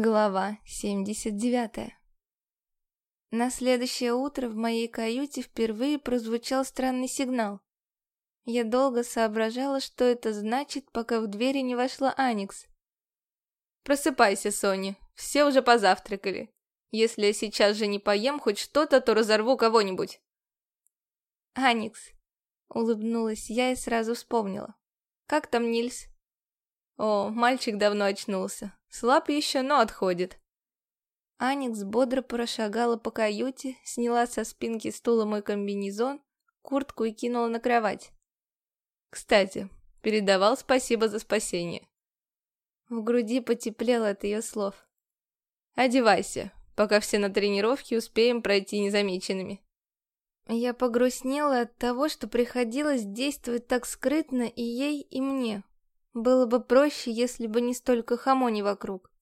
Глава 79 На следующее утро в моей каюте впервые прозвучал странный сигнал. Я долго соображала, что это значит, пока в двери не вошла Аникс. «Просыпайся, Соня, все уже позавтракали. Если я сейчас же не поем хоть что-то, то разорву кого-нибудь». «Аникс», — улыбнулась я и сразу вспомнила. «Как там Нильс?» «О, мальчик давно очнулся. Слаб еще, но отходит. Аникс бодро прошагала по каюте, сняла со спинки стула мой комбинезон, куртку и кинула на кровать. Кстати, передавал спасибо за спасение. В груди потеплело от ее слов. Одевайся, пока все на тренировке успеем пройти незамеченными. Я погрустнела от того, что приходилось действовать так скрытно и ей, и мне. Было бы проще, если бы не столько хамони вокруг.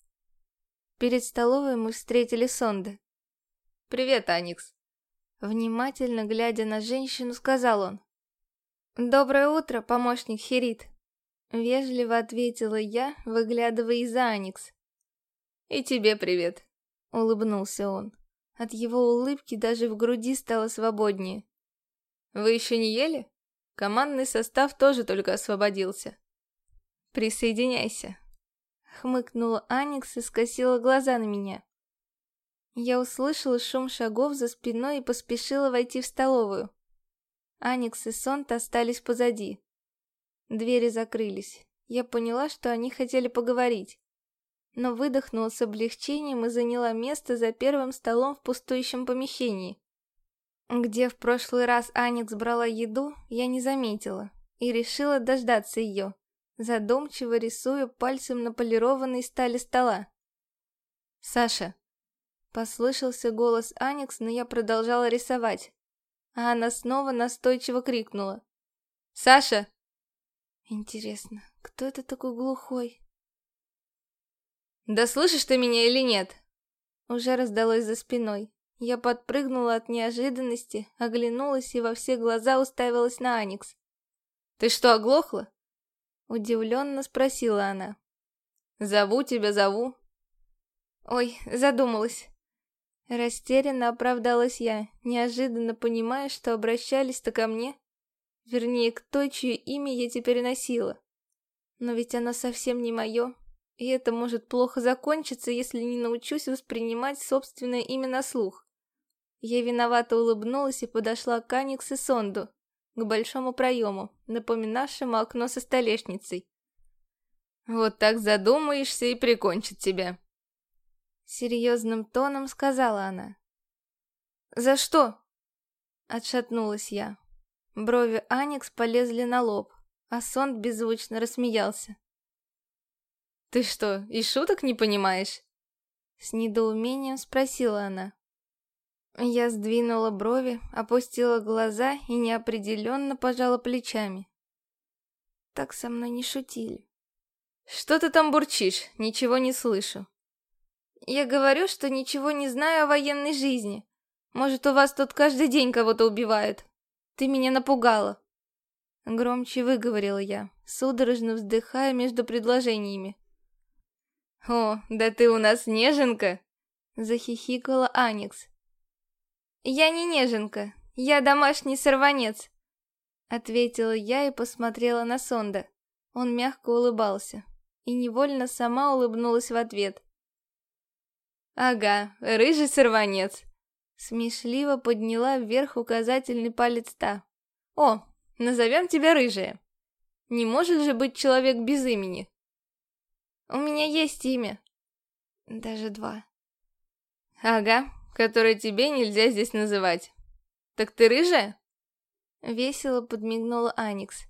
Перед столовой мы встретили Сонда. «Привет, Аникс!» Внимательно глядя на женщину, сказал он. «Доброе утро, помощник Херит!» Вежливо ответила я, выглядывая из-за Аникс. «И тебе привет!» Улыбнулся он. От его улыбки даже в груди стало свободнее. «Вы еще не ели? Командный состав тоже только освободился». «Присоединяйся!» Хмыкнула Аникс и скосила глаза на меня. Я услышала шум шагов за спиной и поспешила войти в столовую. Аникс и Сонт остались позади. Двери закрылись. Я поняла, что они хотели поговорить. Но выдохнула с облегчением и заняла место за первым столом в пустующем помещении. Где в прошлый раз Аникс брала еду, я не заметила и решила дождаться ее задумчиво рисуя пальцем на полированной стали стола. «Саша!» Послышался голос Аникс, но я продолжала рисовать. А она снова настойчиво крикнула. «Саша!» Интересно, кто это такой глухой? «Да слышишь ты меня или нет?» Уже раздалось за спиной. Я подпрыгнула от неожиданности, оглянулась и во все глаза уставилась на Аникс. «Ты что, оглохла?» Удивленно спросила она. «Зову тебя, зову». «Ой, задумалась». Растерянно оправдалась я, неожиданно понимая, что обращались-то ко мне. Вернее, к той, чье имя я теперь носила. Но ведь оно совсем не мое, и это может плохо закончиться, если не научусь воспринимать собственное имя на слух. Я виновато улыбнулась и подошла к Аникс и Сонду к большому проему, напоминавшему окно со столешницей. «Вот так задумаешься и прикончит тебя», — серьезным тоном сказала она. «За что?» — отшатнулась я. Брови Аникс полезли на лоб, а Сонд беззвучно рассмеялся. «Ты что, и шуток не понимаешь?» С недоумением спросила она. Я сдвинула брови, опустила глаза и неопределенно пожала плечами. Так со мной не шутили. «Что ты там бурчишь? Ничего не слышу». «Я говорю, что ничего не знаю о военной жизни. Может, у вас тут каждый день кого-то убивают? Ты меня напугала». Громче выговорила я, судорожно вздыхая между предложениями. «О, да ты у нас неженка!» Захихикала Аникс. «Я не неженка, я домашний сорванец», — ответила я и посмотрела на Сонда. Он мягко улыбался, и невольно сама улыбнулась в ответ. «Ага, рыжий сорванец», — смешливо подняла вверх указательный палец та. «О, назовем тебя рыжая. Не может же быть человек без имени?» «У меня есть имя. Даже два». «Ага, которое тебе нельзя здесь называть. Так ты рыжая?» Весело подмигнула Аникс.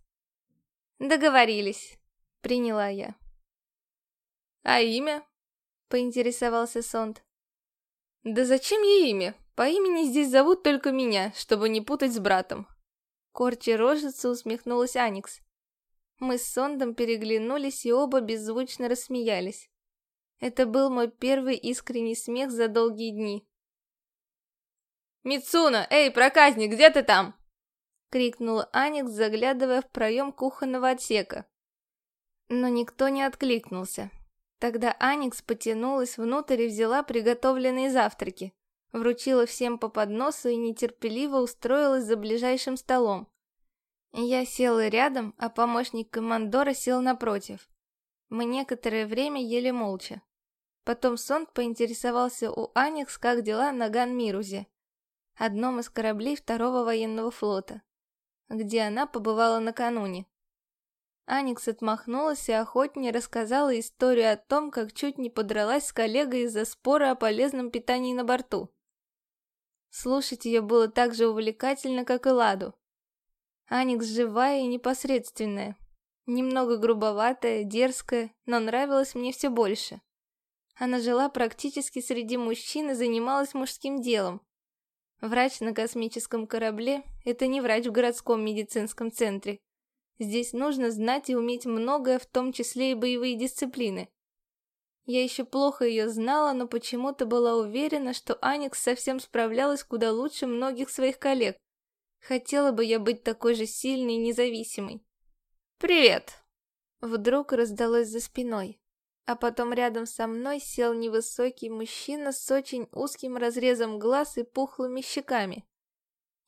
«Договорились», — приняла я. «А имя?» — поинтересовался Сонд. «Да зачем ей имя? По имени здесь зовут только меня, чтобы не путать с братом». Корчи рожица усмехнулась Аникс. Мы с Сондом переглянулись и оба беззвучно рассмеялись. Это был мой первый искренний смех за долгие дни. «Мицуна, эй, проказник, где ты там?» Крикнула Аникс, заглядывая в проем кухонного отсека. Но никто не откликнулся. Тогда Аникс потянулась внутрь и взяла приготовленные завтраки, вручила всем по подносу и нетерпеливо устроилась за ближайшим столом. Я села рядом, а помощник командора сел напротив. Мы некоторое время ели молча. Потом Сонд поинтересовался у Аникс, как дела на Ганмирузе, одном из кораблей второго военного флота, где она побывала накануне. Аникс отмахнулась и охотнее рассказала историю о том, как чуть не подралась с коллегой из-за спора о полезном питании на борту. Слушать ее было так же увлекательно, как и Ладу. Аникс живая и непосредственная, немного грубоватая, дерзкая, но нравилась мне все больше. Она жила практически среди мужчин и занималась мужским делом. Врач на космическом корабле – это не врач в городском медицинском центре. Здесь нужно знать и уметь многое, в том числе и боевые дисциплины. Я еще плохо ее знала, но почему-то была уверена, что Аникс совсем справлялась куда лучше многих своих коллег. Хотела бы я быть такой же сильной и независимой. «Привет!» Вдруг раздалось за спиной а потом рядом со мной сел невысокий мужчина с очень узким разрезом глаз и пухлыми щеками.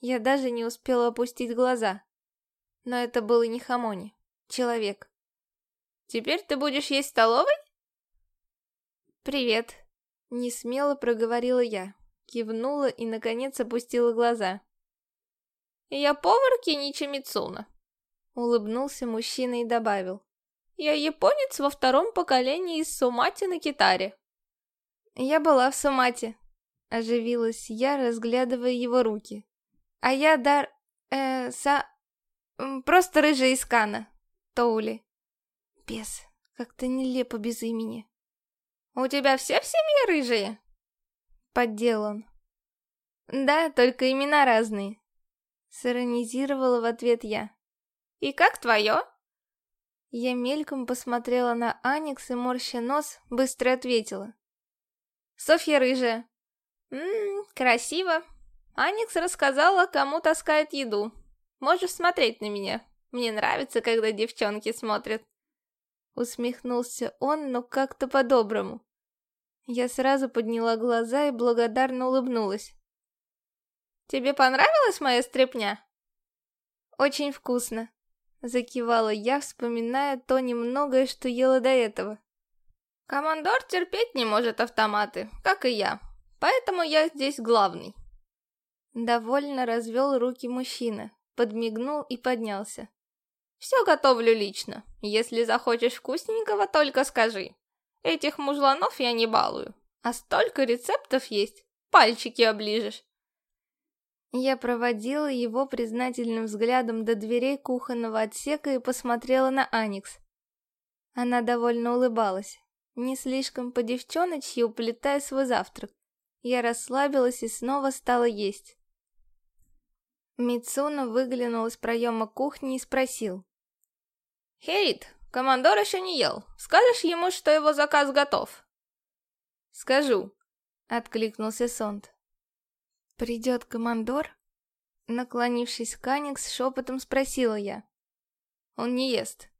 Я даже не успела опустить глаза. Но это был и не Хамони, человек. «Теперь ты будешь есть в столовой?» «Привет», — не смело проговорила я, кивнула и, наконец, опустила глаза. «Я повар Киничи Мицуна», — улыбнулся мужчина и добавил. Я японец во втором поколении из Сумати на китаре. Я была в Сумате. Оживилась я, разглядывая его руки. А я дар... Э, са... Просто рыжая из Кана. Тоули. Бес. Как-то нелепо без имени. У тебя все в семье рыжие? Поддел он. Да, только имена разные. Сиронизировала в ответ я. И как твое? Я мельком посмотрела на Аникс и, морща нос, быстро ответила. «Софья рыжая». «Ммм, красиво. Аникс рассказала, кому таскает еду. Можешь смотреть на меня. Мне нравится, когда девчонки смотрят». Усмехнулся он, но как-то по-доброму. Я сразу подняла глаза и благодарно улыбнулась. «Тебе понравилась моя стряпня?» «Очень вкусно», Закивала я, вспоминая то немногое, что ела до этого. Командор терпеть не может автоматы, как и я. Поэтому я здесь главный. Довольно развел руки мужчина, подмигнул и поднялся. Все готовлю лично. Если захочешь вкусненького, только скажи. Этих мужланов я не балую. А столько рецептов есть, пальчики оближешь. Я проводила его признательным взглядом до дверей кухонного отсека и посмотрела на Аникс. Она довольно улыбалась, не слишком по-девчоночьи уплетая свой завтрак. Я расслабилась и снова стала есть. Мицуна выглянул из проема кухни и спросил. «Хейт, командор еще не ел. Скажешь ему, что его заказ готов?» «Скажу», — откликнулся Сонд. «Придет командор?» Наклонившись к Аникс, шепотом спросила я. «Он не ест».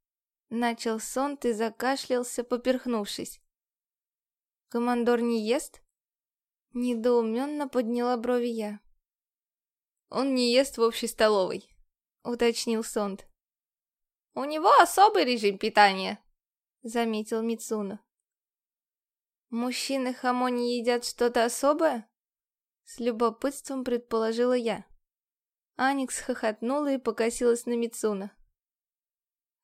Начал Сонт и закашлялся, поперхнувшись. «Командор не ест?» Недоуменно подняла брови я. «Он не ест в общей столовой», — уточнил Сонт. «У него особый режим питания», — заметил Мицуна. «Мужчины хамони едят что-то особое?» С любопытством предположила я. Аникс хохотнула и покосилась на Мицуна.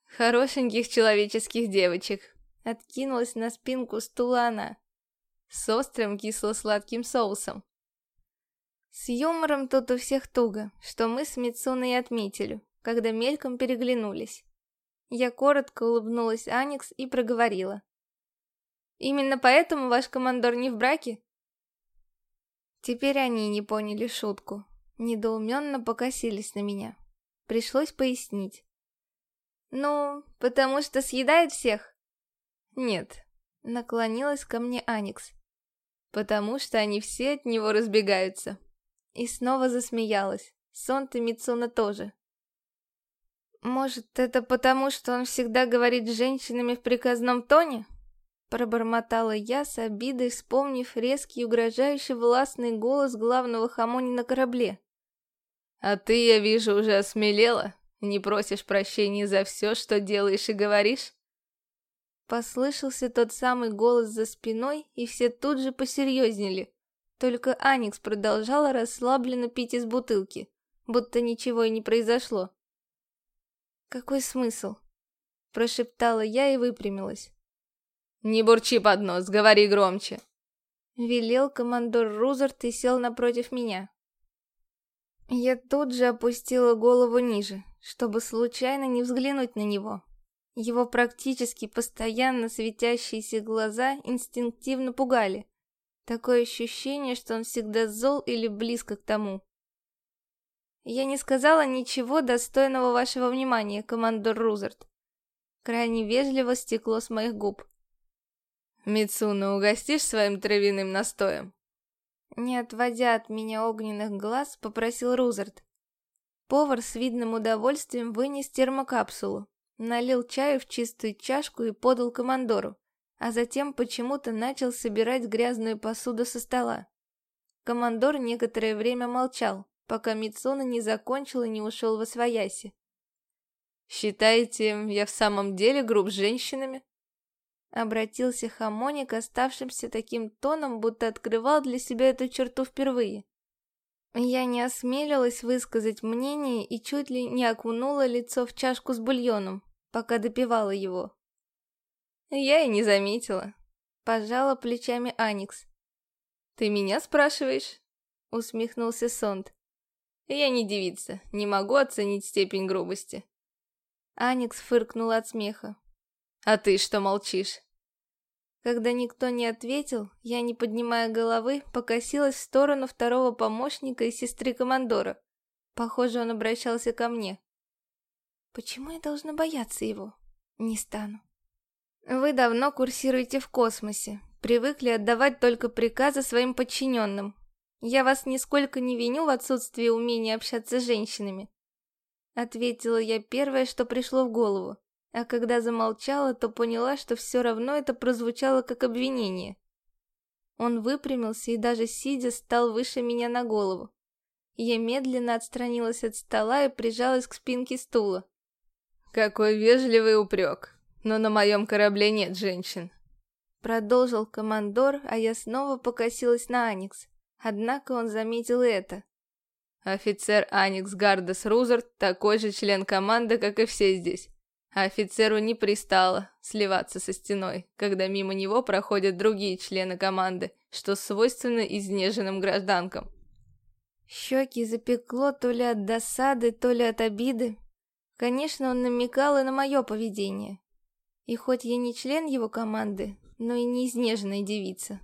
«Хорошеньких человеческих девочек!» Откинулась на спинку стула она. С острым кисло-сладким соусом. С юмором тут у всех туго, что мы с Мицуной отметили, когда мельком переглянулись. Я коротко улыбнулась Аникс и проговорила. «Именно поэтому ваш командор не в браке?» Теперь они не поняли шутку. Недоуменно покосились на меня. Пришлось пояснить. «Ну, потому что съедает всех?» «Нет», — наклонилась ко мне Аникс. «Потому что они все от него разбегаются». И снова засмеялась. Сонт и Мицуна тоже. «Может, это потому, что он всегда говорит с женщинами в приказном тоне?» Пробормотала я с обидой, вспомнив резкий угрожающий властный голос главного хамони на корабле. «А ты, я вижу, уже осмелела? Не просишь прощения за все, что делаешь и говоришь?» Послышался тот самый голос за спиной, и все тут же посерьезнели. Только Аникс продолжала расслабленно пить из бутылки, будто ничего и не произошло. «Какой смысл?» – прошептала я и выпрямилась. «Не бурчи под нос, говори громче!» Велел командор Рузерт и сел напротив меня. Я тут же опустила голову ниже, чтобы случайно не взглянуть на него. Его практически постоянно светящиеся глаза инстинктивно пугали. Такое ощущение, что он всегда зол или близко к тому. Я не сказала ничего достойного вашего внимания, командор Рузерт. Крайне вежливо стекло с моих губ. Мицуна, угостишь своим травяным настоем? Не отводя от меня огненных глаз, попросил Рузерт. Повар с видным удовольствием вынес термокапсулу, налил чаю в чистую чашку и подал командору а затем почему-то начал собирать грязную посуду со стола. Командор некоторое время молчал, пока Мицуна не закончил и не ушел во свояси. «Считаете, я в самом деле груб с женщинами?» Обратился Хамоник, оставшимся таким тоном, будто открывал для себя эту черту впервые. Я не осмелилась высказать мнение и чуть ли не окунула лицо в чашку с бульоном, пока допивала его. Я и не заметила. Пожала плечами Аникс. Ты меня спрашиваешь? Усмехнулся Сонд. Я не девица, не могу оценить степень грубости. Аникс фыркнула от смеха. А ты что молчишь? Когда никто не ответил, я, не поднимая головы, покосилась в сторону второго помощника и сестры командора. Похоже, он обращался ко мне. Почему я должна бояться его? Не стану. Вы давно курсируете в космосе, привыкли отдавать только приказы своим подчиненным. Я вас нисколько не виню в отсутствии умения общаться с женщинами. Ответила я первое, что пришло в голову, а когда замолчала, то поняла, что все равно это прозвучало как обвинение. Он выпрямился и даже сидя стал выше меня на голову. Я медленно отстранилась от стола и прижалась к спинке стула. «Какой вежливый упрек!» но на моем корабле нет женщин. Продолжил командор, а я снова покосилась на Аникс. Однако он заметил это. Офицер Аникс Гардес Рузерт такой же член команды, как и все здесь. А офицеру не пристало сливаться со стеной, когда мимо него проходят другие члены команды, что свойственно изнеженным гражданкам. Щеки запекло то ли от досады, то ли от обиды. Конечно, он намекал и на мое поведение. И хоть я не член его команды, но и не изнеженная девица.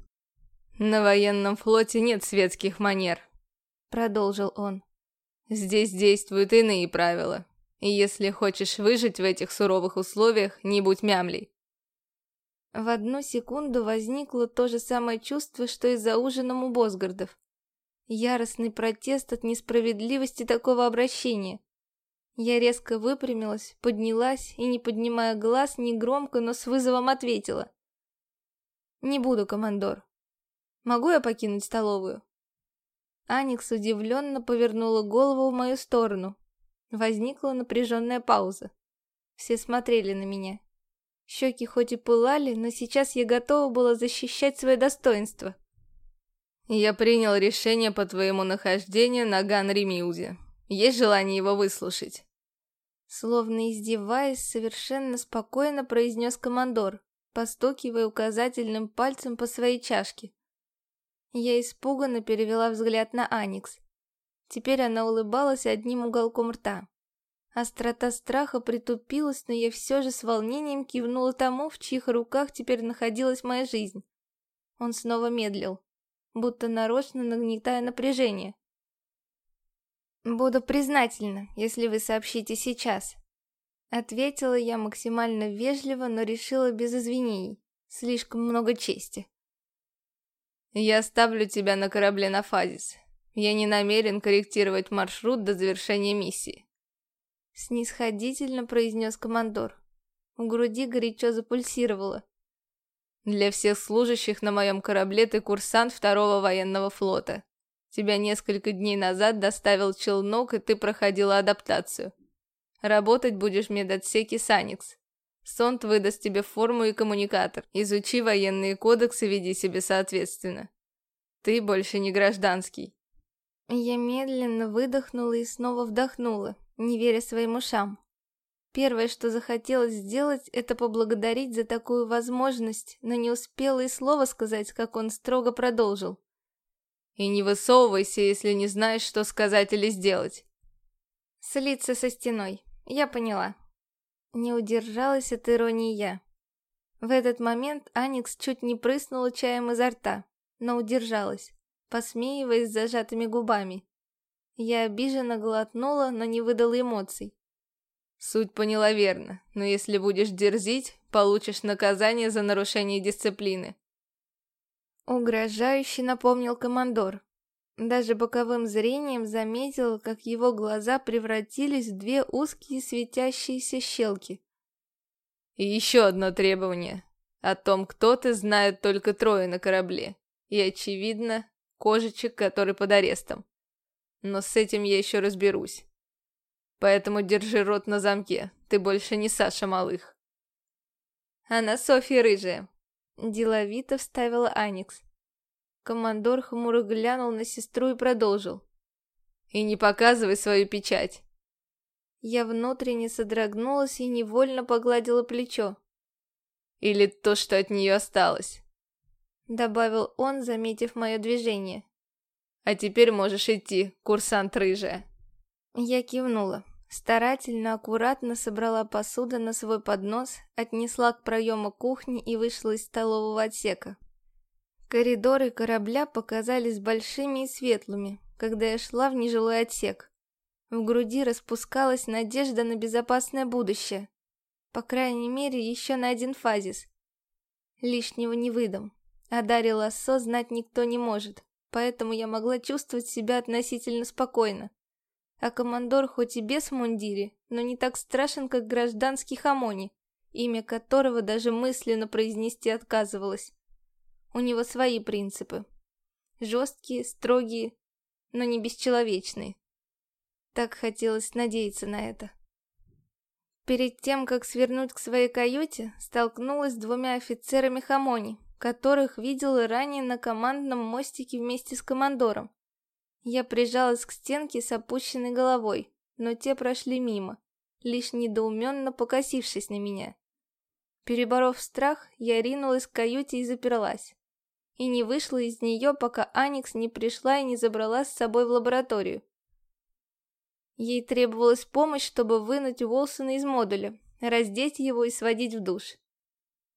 «На военном флоте нет светских манер», — продолжил он. «Здесь действуют иные правила, и если хочешь выжить в этих суровых условиях, не будь мямлей». В одну секунду возникло то же самое чувство, что и за ужином у Босгардов. Яростный протест от несправедливости такого обращения. Я резко выпрямилась, поднялась и, не поднимая глаз, негромко, но с вызовом ответила. «Не буду, командор. Могу я покинуть столовую?» Аникс удивленно повернула голову в мою сторону. Возникла напряженная пауза. Все смотрели на меня. Щеки хоть и пылали, но сейчас я готова была защищать свое достоинство. «Я принял решение по твоему нахождению на Ганри-Мьюзе. Есть желание его выслушать?» Словно издеваясь, совершенно спокойно произнес командор, постукивая указательным пальцем по своей чашке. Я испуганно перевела взгляд на Аникс. Теперь она улыбалась одним уголком рта. Острота страха притупилась, но я все же с волнением кивнула тому, в чьих руках теперь находилась моя жизнь. Он снова медлил, будто нарочно нагнетая напряжение. «Буду признательна, если вы сообщите сейчас». Ответила я максимально вежливо, но решила без извинений. Слишком много чести. «Я оставлю тебя на корабле на Фазис. Я не намерен корректировать маршрут до завершения миссии». Снисходительно произнес командор. В груди горячо запульсировало. Для всех служащих на моем корабле ты курсант второго военного флота. Тебя несколько дней назад доставил челнок, и ты проходила адаптацию. Работать будешь в медотсеке Саникс. Сонт выдаст тебе форму и коммуникатор. Изучи военные кодексы, веди себя соответственно. Ты больше не гражданский. Я медленно выдохнула и снова вдохнула, не веря своим ушам. Первое, что захотелось сделать, это поблагодарить за такую возможность, но не успела и слова сказать, как он строго продолжил. И не высовывайся, если не знаешь, что сказать или сделать. Слиться со стеной. Я поняла. Не удержалась от иронии я. В этот момент Аникс чуть не прыснула чаем изо рта, но удержалась, посмеиваясь с зажатыми губами. Я обиженно глотнула, но не выдала эмоций. Суть поняла верно, но если будешь дерзить, получишь наказание за нарушение дисциплины. Угрожающе напомнил командор. Даже боковым зрением заметил, как его глаза превратились в две узкие светящиеся щелки. И еще одно требование. О том, кто ты, знают только трое на корабле. И, очевидно, кожичек, который под арестом. Но с этим я еще разберусь. Поэтому держи рот на замке. Ты больше не Саша Малых. Она Софья Рыжая. Деловито вставила Аникс. Командор хмуро глянул на сестру и продолжил. «И не показывай свою печать!» Я внутренне содрогнулась и невольно погладила плечо. «Или то, что от нее осталось», — добавил он, заметив мое движение. «А теперь можешь идти, курсант рыжая». Я кивнула. Старательно, аккуратно собрала посуду на свой поднос, отнесла к проему кухни и вышла из столового отсека. Коридоры корабля показались большими и светлыми, когда я шла в нежилой отсек. В груди распускалась надежда на безопасное будущее. По крайней мере, еще на один фазис. Лишнего не выдам. А Дарья Лассо знать никто не может, поэтому я могла чувствовать себя относительно спокойно. А командор хоть и без мундире, но не так страшен, как гражданский Хамони, имя которого даже мысленно произнести отказывалась. У него свои принципы. Жесткие, строгие, но не бесчеловечные. Так хотелось надеяться на это. Перед тем, как свернуть к своей каюте, столкнулась с двумя офицерами Хамони, которых видела ранее на командном мостике вместе с командором. Я прижалась к стенке с опущенной головой, но те прошли мимо, лишь недоуменно покосившись на меня. Переборов страх, я ринулась к каюте и заперлась и не вышла из нее, пока Аникс не пришла и не забрала с собой в лабораторию. Ей требовалась помощь, чтобы вынуть Уолсона из модуля, раздеть его и сводить в душ.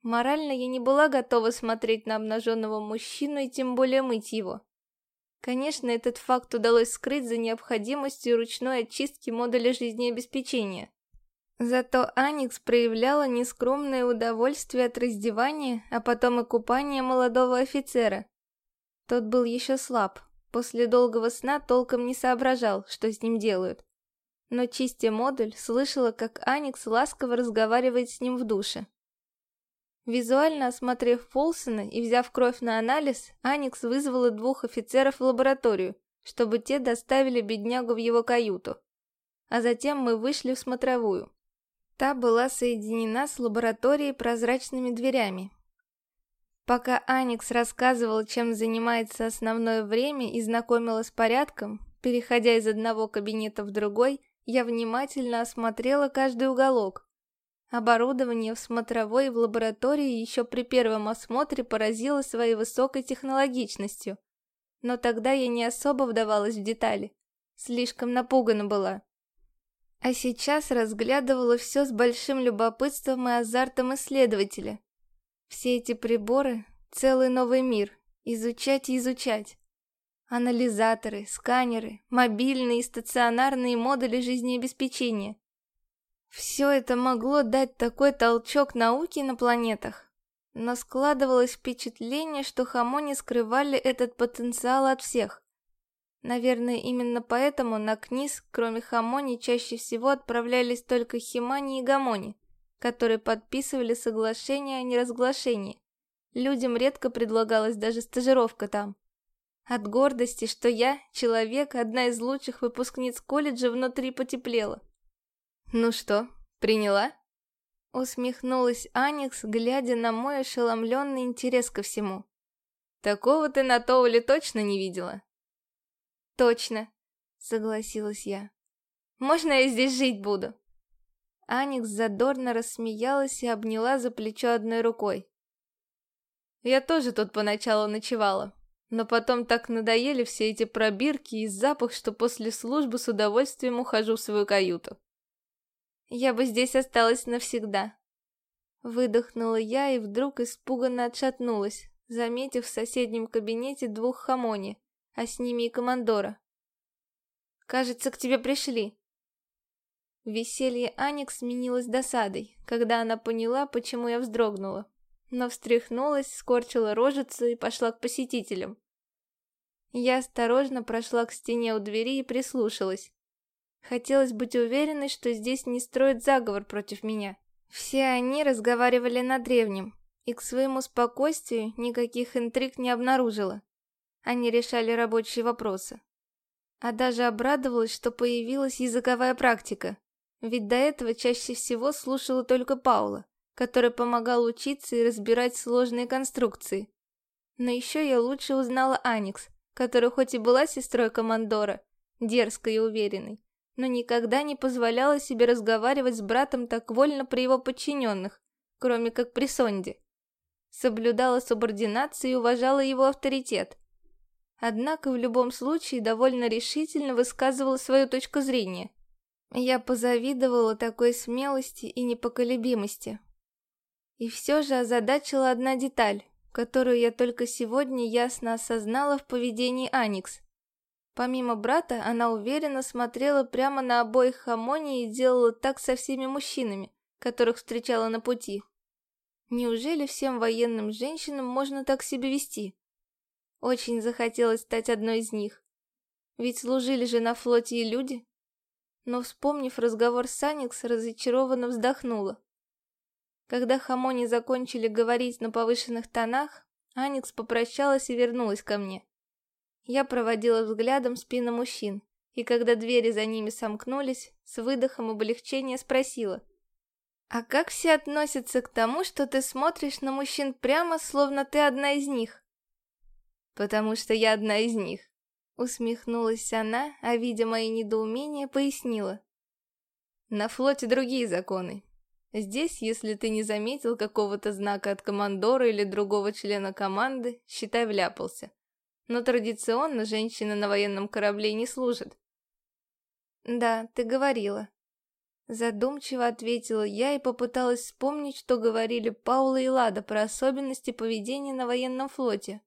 Морально я не была готова смотреть на обнаженного мужчину и тем более мыть его. Конечно, этот факт удалось скрыть за необходимостью ручной очистки модуля жизнеобеспечения. Зато Аникс проявляла нескромное удовольствие от раздевания, а потом и купания молодого офицера. Тот был еще слаб, после долгого сна толком не соображал, что с ним делают. Но чистя модуль, слышала, как Аникс ласково разговаривает с ним в душе. Визуально осмотрев Фолсона и взяв кровь на анализ, Аникс вызвала двух офицеров в лабораторию, чтобы те доставили беднягу в его каюту. А затем мы вышли в смотровую. Та была соединена с лабораторией прозрачными дверями. Пока Аникс рассказывал, чем занимается основное время и знакомила с порядком, переходя из одного кабинета в другой, я внимательно осмотрела каждый уголок. Оборудование в смотровой и в лаборатории еще при первом осмотре поразило своей высокой технологичностью. Но тогда я не особо вдавалась в детали. Слишком напугана была. А сейчас разглядывала все с большим любопытством и азартом исследователя. Все эти приборы — целый новый мир, изучать и изучать. Анализаторы, сканеры, мобильные и стационарные модули жизнеобеспечения. Все это могло дать такой толчок науке на планетах. Но складывалось впечатление, что хамони скрывали этот потенциал от всех. Наверное, именно поэтому на КНИС, кроме Хамони, чаще всего отправлялись только Химани и Гамони, которые подписывали соглашение о неразглашении. Людям редко предлагалась даже стажировка там. От гордости, что я, человек, одна из лучших выпускниц колледжа, внутри потеплела. «Ну что, приняла?» Усмехнулась Аникс, глядя на мой ошеломленный интерес ко всему. «Такого ты на Тоуле точно не видела?» «Точно», — согласилась я. «Можно я здесь жить буду?» Аникс задорно рассмеялась и обняла за плечо одной рукой. «Я тоже тут поначалу ночевала, но потом так надоели все эти пробирки и запах, что после службы с удовольствием ухожу в свою каюту. Я бы здесь осталась навсегда. Выдохнула я и вдруг испуганно отшатнулась, заметив в соседнем кабинете двух хамони, а с ними и командора. «Кажется, к тебе пришли». Веселье Аникс сменилось досадой, когда она поняла, почему я вздрогнула, но встряхнулась, скорчила рожицу и пошла к посетителям. Я осторожно прошла к стене у двери и прислушалась. Хотелось быть уверенной, что здесь не строят заговор против меня. Все они разговаривали на древнем, и к своему спокойствию никаких интриг не обнаружила. Они решали рабочие вопросы. А даже обрадовалась, что появилась языковая практика, ведь до этого чаще всего слушала только Паула, который помогал учиться и разбирать сложные конструкции. Но еще я лучше узнала Аникс, которая хоть и была сестрой командора, дерзкой и уверенной, но никогда не позволяла себе разговаривать с братом так вольно при его подчиненных, кроме как при Сонде. Соблюдала субординацию и уважала его авторитет. Однако в любом случае довольно решительно высказывала свою точку зрения. Я позавидовала такой смелости и непоколебимости. И все же озадачила одна деталь, которую я только сегодня ясно осознала в поведении Аникс. Помимо брата, она уверенно смотрела прямо на обоих Хамони и делала так со всеми мужчинами, которых встречала на пути. Неужели всем военным женщинам можно так себя вести? Очень захотелось стать одной из них. Ведь служили же на флоте и люди. Но, вспомнив разговор с Аникс, разочарованно вздохнула. Когда Хамони закончили говорить на повышенных тонах, Аникс попрощалась и вернулась ко мне. Я проводила взглядом спины мужчин, и когда двери за ними сомкнулись, с выдохом облегчения спросила. «А как все относятся к тому, что ты смотришь на мужчин прямо, словно ты одна из них?» «Потому что я одна из них», — усмехнулась она, а, видя мои недоумения, пояснила. «На флоте другие законы. Здесь, если ты не заметил какого-то знака от командора или другого члена команды, считай вляпался но традиционно женщины на военном корабле не служат. «Да, ты говорила». Задумчиво ответила я и попыталась вспомнить, что говорили Паула и Лада про особенности поведения на военном флоте.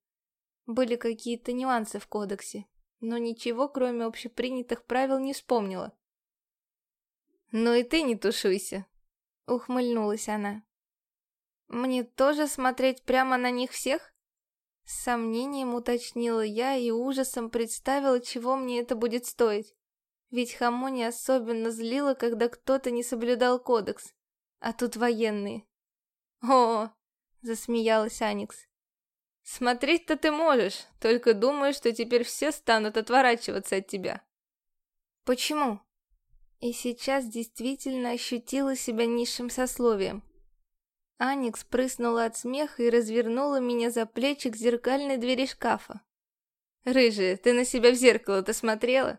Были какие-то нюансы в кодексе, но ничего, кроме общепринятых правил, не вспомнила. «Ну и ты не тушуйся», — ухмыльнулась она. «Мне тоже смотреть прямо на них всех?» С сомнением уточнила я и ужасом представила, чего мне это будет стоить. Ведь Хамони особенно злила, когда кто-то не соблюдал кодекс. А тут военные. «О!» — засмеялась Аникс. «Смотреть-то ты можешь, только думаю, что теперь все станут отворачиваться от тебя». «Почему?» И сейчас действительно ощутила себя низшим сословием. Аникс прыснула от смеха и развернула меня за плечи к зеркальной двери шкафа. «Рыжая, ты на себя в зеркало-то смотрела?»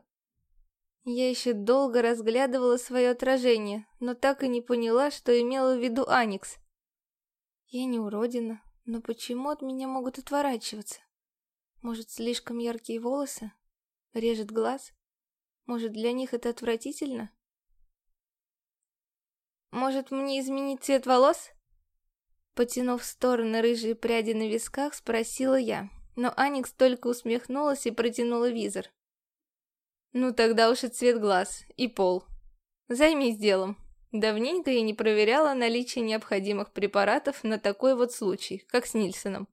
Я еще долго разглядывала свое отражение, но так и не поняла, что имела в виду Аникс. Я не уродина, но почему от меня могут отворачиваться? Может, слишком яркие волосы? Режет глаз? Может, для них это отвратительно? Может, мне изменить цвет волос? Потянув в стороны рыжие пряди на висках, спросила я, но Аникс только усмехнулась и протянула визор. «Ну тогда уж и цвет глаз, и пол. Займись делом. Давненько я не проверяла наличие необходимых препаратов на такой вот случай, как с Нильсоном».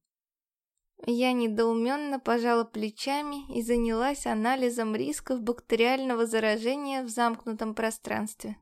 Я недоуменно пожала плечами и занялась анализом рисков бактериального заражения в замкнутом пространстве.